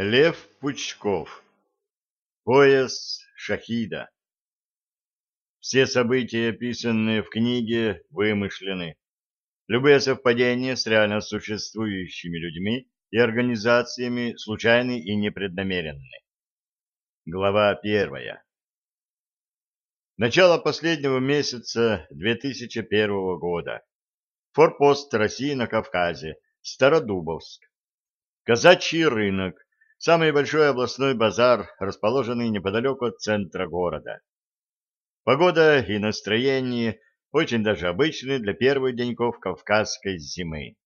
Лев Пучков. Пояс Шахида. Все события, описанные в книге, вымышлены. Любые совпадения с реально существующими людьми и организациями случайны и непреднамеренны. Глава первая. Начало последнего месяца 2001 года. Форпост России на Кавказе, Стародубовск. Казачий рынок, самый большой областной базар, расположенный неподалеку от центра города. Погода и настроение очень даже обычны для первых деньков кавказской зимы.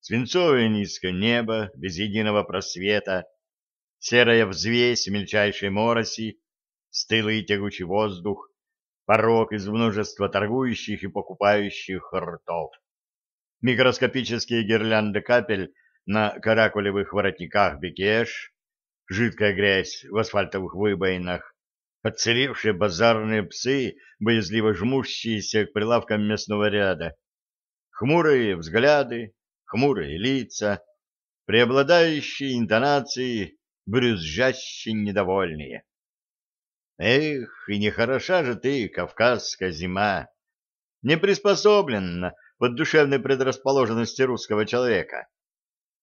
Свинцовое низкое небо, без единого просвета, серая взвесь мельчайшей мороси, стылый тягучий воздух, порог из множества торгующих и покупающих ртов. Микроскопические гирлянды капель на каракулевых воротниках бекеш, жидкая грязь в асфальтовых выбоинах, подцелевшие базарные псы, боязливо жмущиеся к прилавкам местного ряда, хмурые взгляды, хмурые лица, преобладающие интонации, брюзжащие недовольные. Эх, и нехороша же ты, кавказская зима, не приспособлена под душевной предрасположенности русского человека.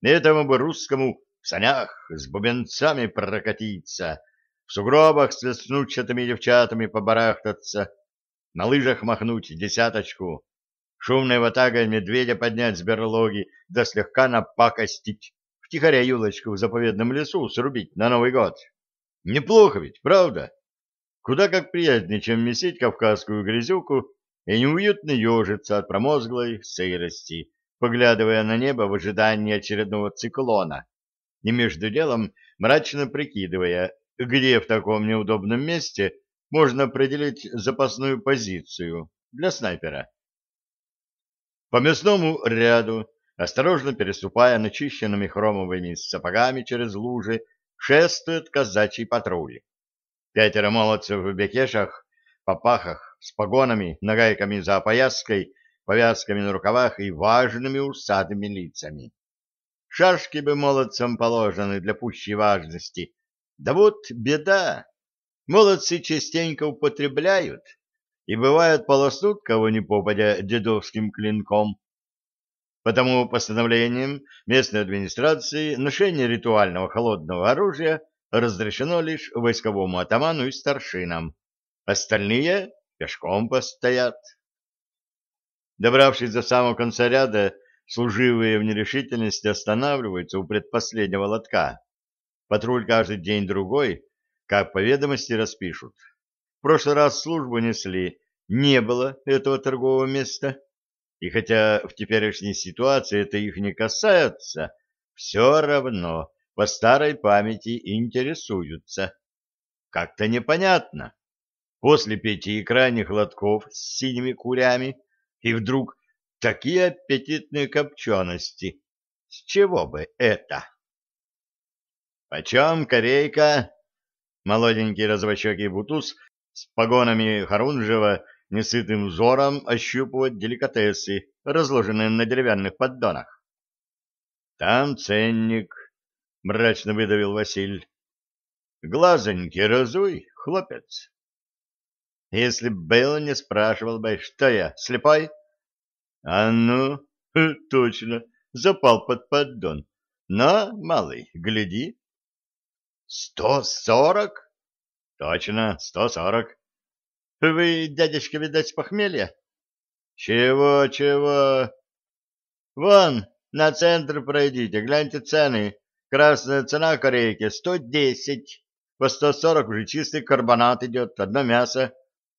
Этому бы русскому в санях с бубенцами прокатиться, в сугробах с веснучатыми девчатами побарахтаться, на лыжах махнуть десяточку, шумной ватагой медведя поднять с берлоги, да слегка напакостить, втихаря юлочку в заповедном лесу срубить на Новый год. Неплохо ведь, правда? Куда как приятнее, чем месить кавказскую грязюку и неуютно ежиться от промозглой сырости, поглядывая на небо в ожидании очередного циклона, и между делом мрачно прикидывая, где в таком неудобном месте можно определить запасную позицию для снайпера. По мясному ряду, осторожно переступая начищенными хромовыми сапогами через лужи, шествует казачий патруль. Пятеро молодцев в бекешах, попахах, с погонами, нагайками за опояской, повязками на рукавах и важными усатыми лицами. Шашки бы молодцам положены для пущей важности. Да вот беда. Молодцы частенько употребляют и, бывает, полоснут кого ни попадя дедовским клинком. Потому постановлением местной администрации ношение ритуального холодного оружия разрешено лишь войсковому атаману и старшинам. Остальные пешком постоят. Добравшись до самого конца ряда, служивые в нерешительности останавливаются у предпоследнего лотка. Патруль каждый день-другой, как по ведомости распишут. В прошлый раз службу несли, не было этого торгового места. И хотя в теперешней ситуации это их не касается, все равно по старой памяти интересуются. Как-то непонятно. После пяти крайних лотков с синими курями и вдруг такие аппетитные копчености. С чего бы это? Почем корейка? Молоденький развощекий бутуз с погонами Харунжева несытым взором ощупывает деликатесы, разложенные на деревянных поддонах. Там ценник, мрачно выдавил Василь. Глазоньки разуй, хлопец. Если б был, не спрашивал бы, что я, слепой? А ну, точно, запал под поддон. На, малый, гляди. Сто сорок? Точно, сто сорок. Вы, дядечка, видать, с похмелья? Чего, чего? Вон, на центр пройдите, гляньте цены. Красная цена корейки — сто десять. По сто сорок уже чистый карбонат идет, одно мясо.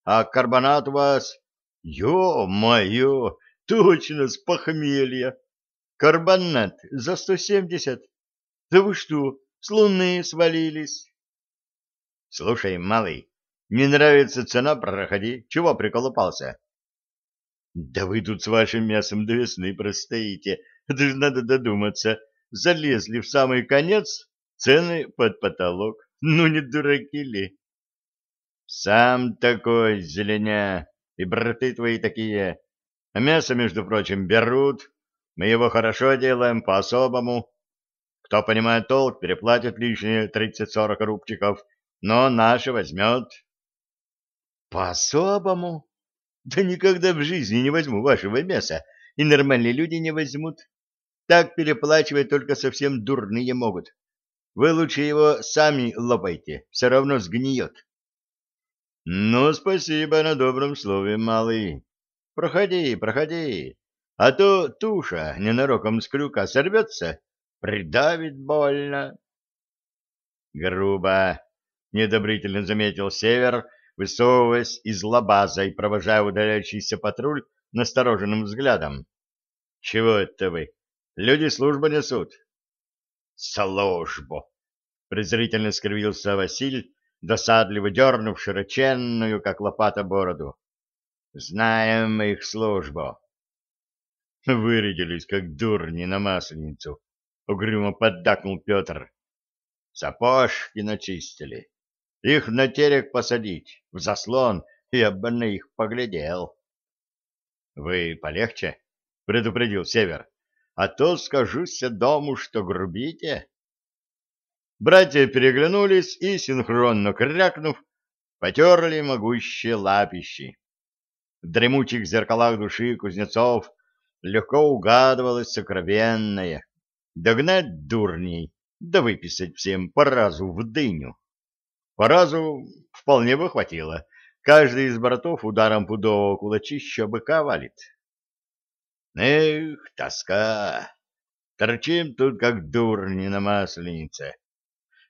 А карбонат у вас... Ё-моё, точно, с похмелья. Карбонат за сто семьдесят. Да вы что, с луны свалились? Слушай, малый, не нравится цена, проходи. Чего приколупался? Да вы тут с вашим мясом до весны простоите. Это же надо додуматься. Залезли в самый конец, цены под потолок. Ну, не дураки ли? Сам такой, зеленя, и браты твои такие. А мясо, между прочим, берут. Мы его хорошо делаем, по-особому. Кто понимает толк, переплатит лишние 30-40 рубчиков, но наши возьмет. По-особому? Да никогда в жизни не возьму вашего мяса, и нормальные люди не возьмут. Так переплачивать только совсем дурные могут. Вы лучше его сами лопайте, все равно сгниет. Ну, спасибо на добром слове, малый. Проходи, проходи, а то туша ненароком с крюка сорвется, придавит больно. Грубо, недобрительно заметил Север, высовываясь из лабаза и провожая удаляющийся патруль настороженным взглядом. — Чего это вы? Люди службу несут. — Службу! — презрительно скривился Василь, досадливо дернув широченную, как лопата, бороду. — Знаем мы их службу. — Вырядились, как дурни на масленицу, — угрюмо поддакнул Петр. — Сапожки начистили. Их на терек посадить, в заслон, я бы на их поглядел. — Вы полегче, — предупредил Север, — а то скажуся дому, что грубите. Братья переглянулись и, синхронно крякнув, потерли могущие лапищи. В дремучих зеркалах души кузнецов легко угадывалось сокровенное. Догнать дурней, да выписать всем по разу в дыню. По разу вполне бы хватило. Каждый из братов ударом пудового кулачища быка валит. Эх, тоска! Торчим тут, как дурни на масленице.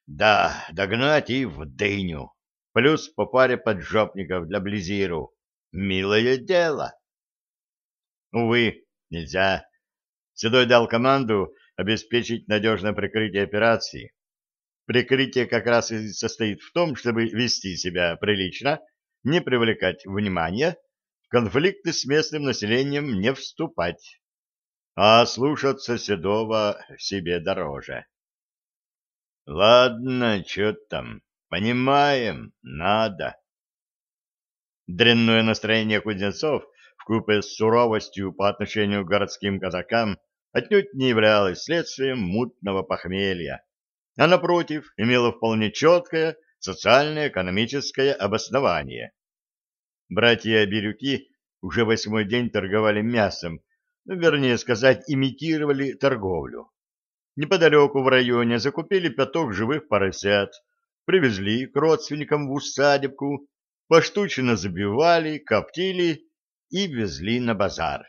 Да, догнать и в дыню. Плюс по паре поджопников для близиру. Милое дело. Увы, нельзя. Седой дал команду обеспечить надежное прикрытие операции. Прикрытие как раз и состоит в том, чтобы вести себя прилично, не привлекать внимания, в конфликты с местным населением не вступать, а слушаться Седова себе дороже. Ладно, что там, понимаем, надо. Дрянное настроение кузнецов вкупе с суровостью по отношению к городским казакам отнюдь не являлось следствием мутного похмелья а напротив имела вполне четкое социально-экономическое обоснование. Братья-бирюки уже восьмой день торговали мясом, ну, вернее сказать, имитировали торговлю. Неподалеку в районе закупили пяток живых поросят, привезли к родственникам в усадебку, поштучно забивали, коптили и везли на базар.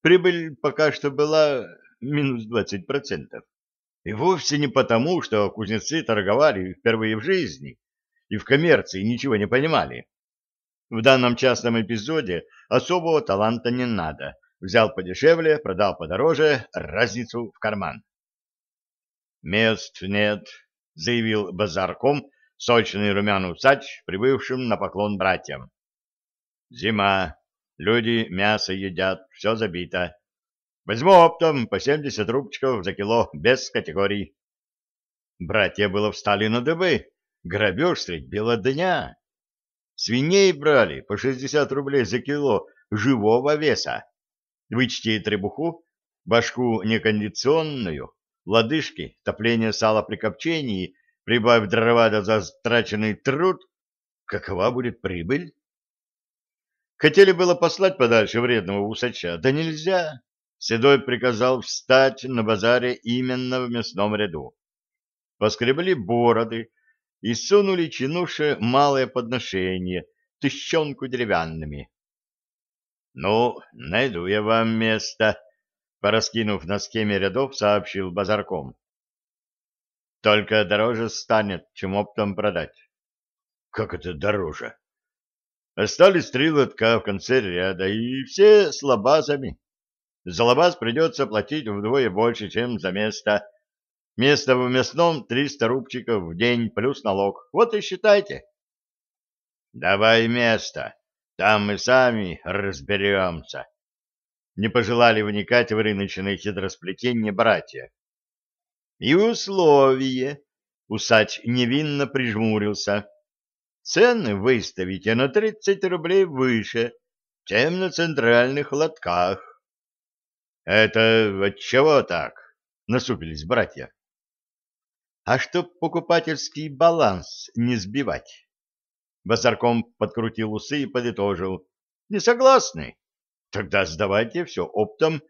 Прибыль пока что была минус двадцать процентов. И вовсе не потому, что кузнецы торговали впервые в жизни и в коммерции ничего не понимали. В данном частном эпизоде особого таланта не надо. Взял подешевле, продал подороже, разницу в карман. «Мест нет», — заявил базарком сочный румяный усач, прибывшим на поклон братьям. «Зима. Люди мясо едят, все забито. Возьму оптом по 70 рубчиков за кило, без категорий. Братья было встали на дыбы. Грабеж средь бела дня. Свиней брали по 60 рублей за кило живого веса. Вычти требуху, башку некондиционную, лодыжки, топление сала при копчении, прибавь дрова за затраченный труд. Какова будет прибыль? Хотели было послать подальше вредного усача, да нельзя. Седой приказал встать на базаре именно в мясном ряду. Поскребли бороды и сунули чинуше малое подношение, тыщенку деревянными. — Ну, найду я вам место, — пораскинув на схеме рядов, сообщил базарком. — Только дороже станет, чем оптом продать. — Как это дороже? Остались три лотка в конце ряда, и все с лабазами. За лабаз придется платить вдвое больше, чем за место. Место в мясном 300 рубчиков в день плюс налог. Вот и считайте. Давай место. Там мы сами разберемся. Не пожелали вникать в рыночное хитросплетение братья. И условие. Усач невинно прижмурился. Цены выставите на 30 рублей выше, чем на центральных лотках. Это отчего так? насупились братья. А чтоб покупательский баланс не сбивать. Базарком подкрутил усы и подытожил. Не согласны? Тогда сдавайте все оптом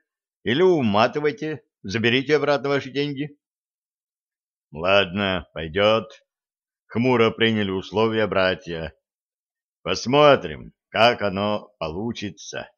или уматывайте, заберите обратно ваши деньги. Ладно, пойдет. Хмуро приняли условия братья. Посмотрим, как оно получится.